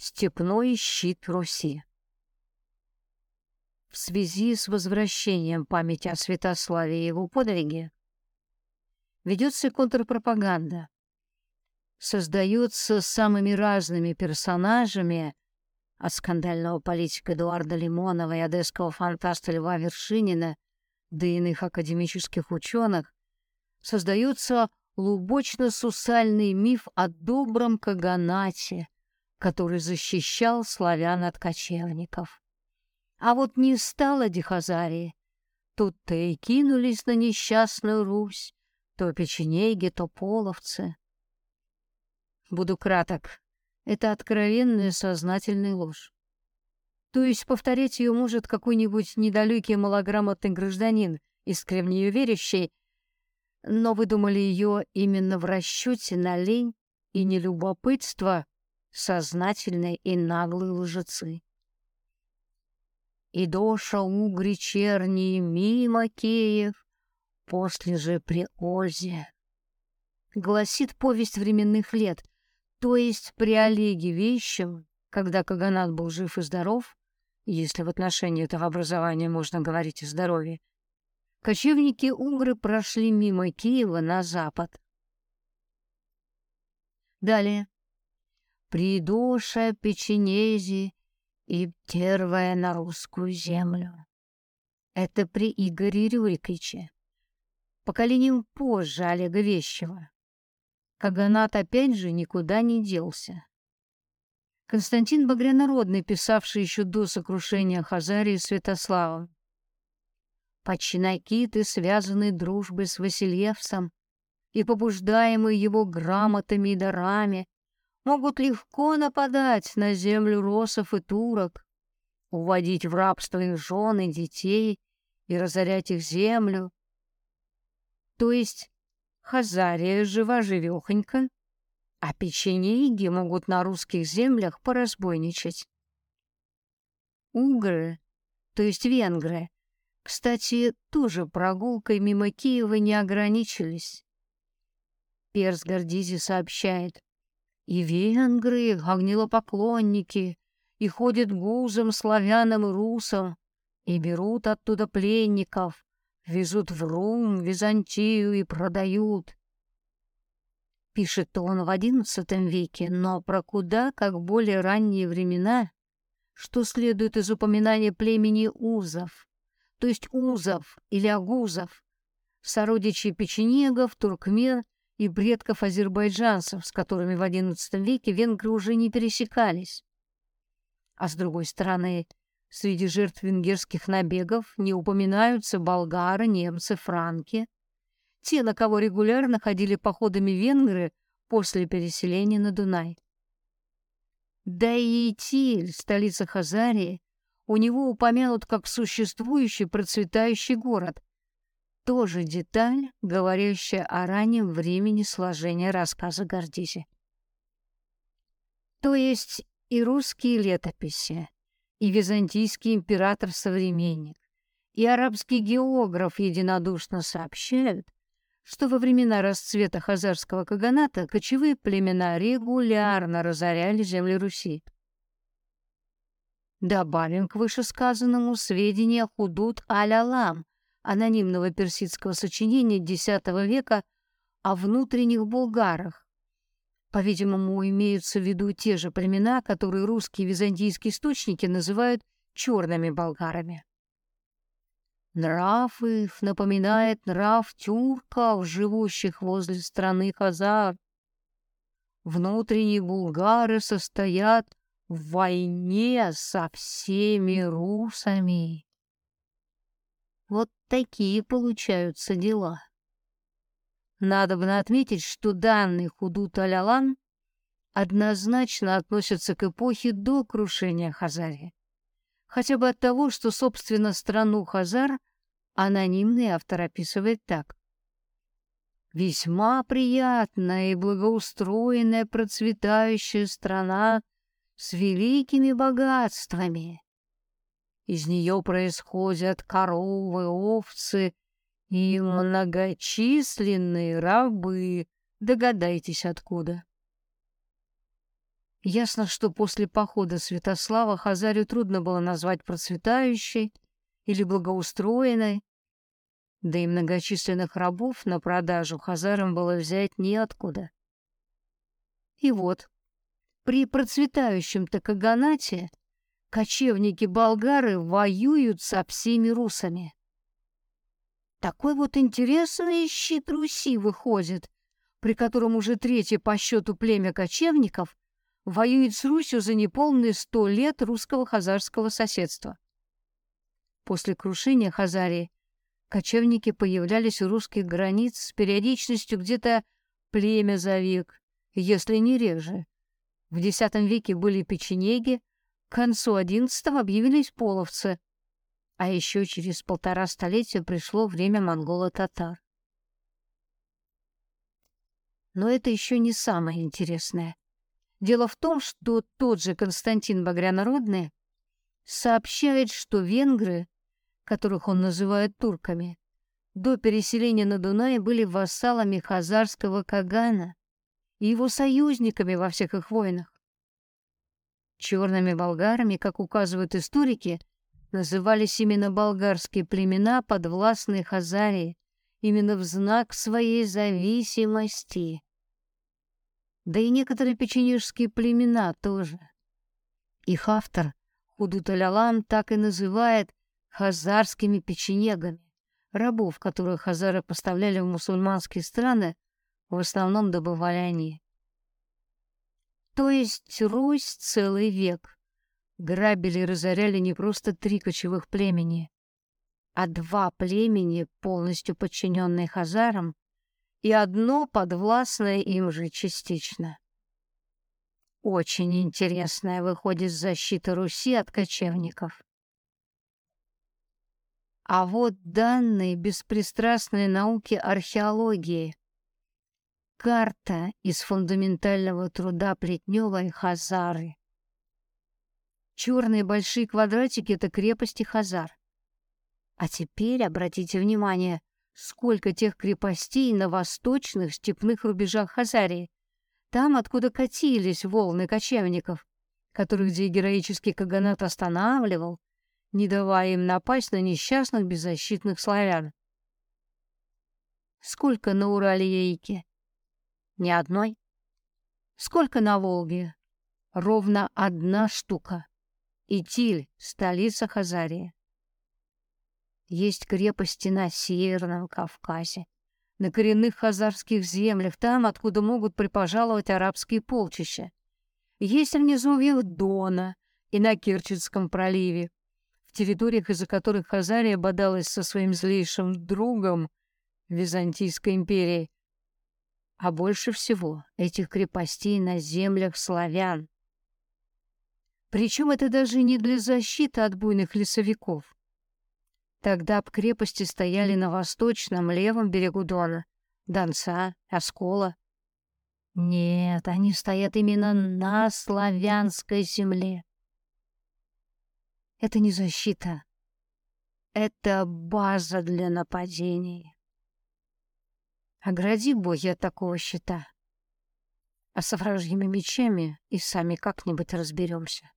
Степной щит Руси. В связи с возвращением памяти о Святославе и его подвиге ведется контрпропаганда. Создается самыми разными персонажами от скандального политика Эдуарда Лимонова и одесского фантаста Льва Вершинина до иных академических ученых, создается лубочно-сусальный миф о добром Каганате, который защищал славян от кочевников. А вот не стало Дихазарии. Тут-то и кинулись на несчастную Русь, то печенеги, то половцы. Буду краток. Это откровенная сознательная ложь. То есть повторять ее может какой-нибудь недалекий малограмотный гражданин, искренне ее верящий, но выдумали ее именно в расчете на лень и нелюбопытство сознательные и наглые лжецы. И доша угри черни мимо Киев, после же при Озе. Гласит повесть временных лет, то есть при Олеге Вещем, когда Каганат был жив и здоров, если в отношении этого образования можно говорить о здоровье, кочевники-угры прошли мимо Киева на запад. Далее. Придуша печенези и первая на русскую землю. Это при Игоре Рюриковиче, поколением позже Олега Вещева. Каганат опять же никуда не делся. Константин Багрянародный, писавший еще до сокрушения Хазарии Святославом. Починакиты, связанные дружбой с Васильевсом и побуждаемые его грамотами и дарами, могут легко нападать на землю росов и турок, уводить в рабство их жен и детей и разорять их землю. То есть Хазария жива-живехонька, а печенеги могут на русских землях поразбойничать. Угры, то есть венгры, кстати, тоже прогулкой мимо Киева не ограничились. Перс Гордизи сообщает, и венгры, огнилопоклонники, и ходят гузом славянам и русам, и берут оттуда пленников, везут в Рум, Византию и продают. Пишет он в XI веке, но про куда как более ранние времена, что следует из упоминания племени Узов то есть узов или агузов, сородичей печенегов, туркмен и предков азербайджанцев, с которыми в XI веке венгры уже не пересекались. А с другой стороны, среди жертв венгерских набегов не упоминаются болгары, немцы, франки, те, на кого регулярно ходили походами венгры после переселения на Дунай. Да и Итиль, столица Хазарии, у него упомянут как существующий процветающий город. Тоже деталь, говорящая о раннем времени сложения рассказа Гордизи. То есть и русские летописи, и византийский император-современник, и арабский географ единодушно сообщают, что во времена расцвета хазарского каганата кочевые племена регулярно разоряли земли Руси. Добавим к вышесказанному сведения Худут аль-Алам, анонимного персидского сочинения X века о внутренних булгарах. По-видимому, имеются в виду те же племена, которые русские византийские источники называют черными болгарами. Нрав их напоминает нрав тюрков, живущих возле страны Хазар. Внутренние булгары состоят в войне со всеми русами. Вот такие получаются дела. Надо бы отметить, что данный Худут Алялан однозначно относится к эпохе до крушения Хазарии. Хотя бы от того, что, собственно, страну Хазар анонимный автор описывает так. Весьма приятная и благоустроенная процветающая страна — с великими богатствами. Из нее происходят коровы, овцы и многочисленные рабы. Догадайтесь, откуда. Ясно, что после похода Святослава Хазарию трудно было назвать процветающей или благоустроенной, да и многочисленных рабов на продажу хазарам было взять неоткуда. И вот, при процветающем-то Каганате кочевники-болгары воюют со всеми русами. Такой вот интересный щит Руси выходит, при котором уже третье по счету племя кочевников воюет с Русью за неполные сто лет русского хазарского соседства. После крушения Хазарии кочевники появлялись у русских границ с периодичностью где-то племя за век, если не реже. В X веке были печенеги, к концу XI объявились половцы, а еще через полтора столетия пришло время монголо-татар. Но это еще не самое интересное. Дело в том, что тот же Константин Багрянародный сообщает, что венгры, которых он называет турками, до переселения на Дунай были вассалами хазарского Кагана и его союзниками во всех их войнах. Черными болгарами, как указывают историки, назывались именно болгарские племена, подвластные Хазарии, именно в знак своей зависимости. Да и некоторые печенежские племена тоже. Их автор Худут-Алялам так и называет хазарскими печенегами, рабов, которых хазары поставляли в мусульманские страны, в основном добывали они. То есть Русь целый век грабили и разоряли не просто три кочевых племени, а два племени, полностью подчиненные хазарам, и одно подвластное им же частично. Очень интересная выходит защита Руси от кочевников. А вот данные беспристрастной науки археологии Карта из фундаментального труда Плетнева и Хазары. Черные большие квадратики — это крепости Хазар. А теперь обратите внимание, сколько тех крепостей на восточных степных рубежах Хазарии, там, откуда катились волны кочевников, которых где героический Каганат останавливал, не давая им напасть на несчастных беззащитных славян. Сколько на Урале яйки? Ни одной. Сколько на Волге? Ровно одна штука. Итиль, столица Хазарии. Есть крепости на Северном Кавказе, на коренных хазарских землях, там, откуда могут припожаловать арабские полчища. Есть в низовьях Дона и на Керченском проливе, в территориях, из-за которых Хазария бодалась со своим злейшим другом Византийской империей, а больше всего этих крепостей на землях славян. Причем это даже не для защиты от буйных лесовиков. Тогда б крепости стояли на восточном левом берегу Дона, Донца, Оскола. Нет, они стоят именно на славянской земле. Это не защита. Это база для нападений. Огради боги от такого щита. А с вражьими мечами и сами как-нибудь разберемся.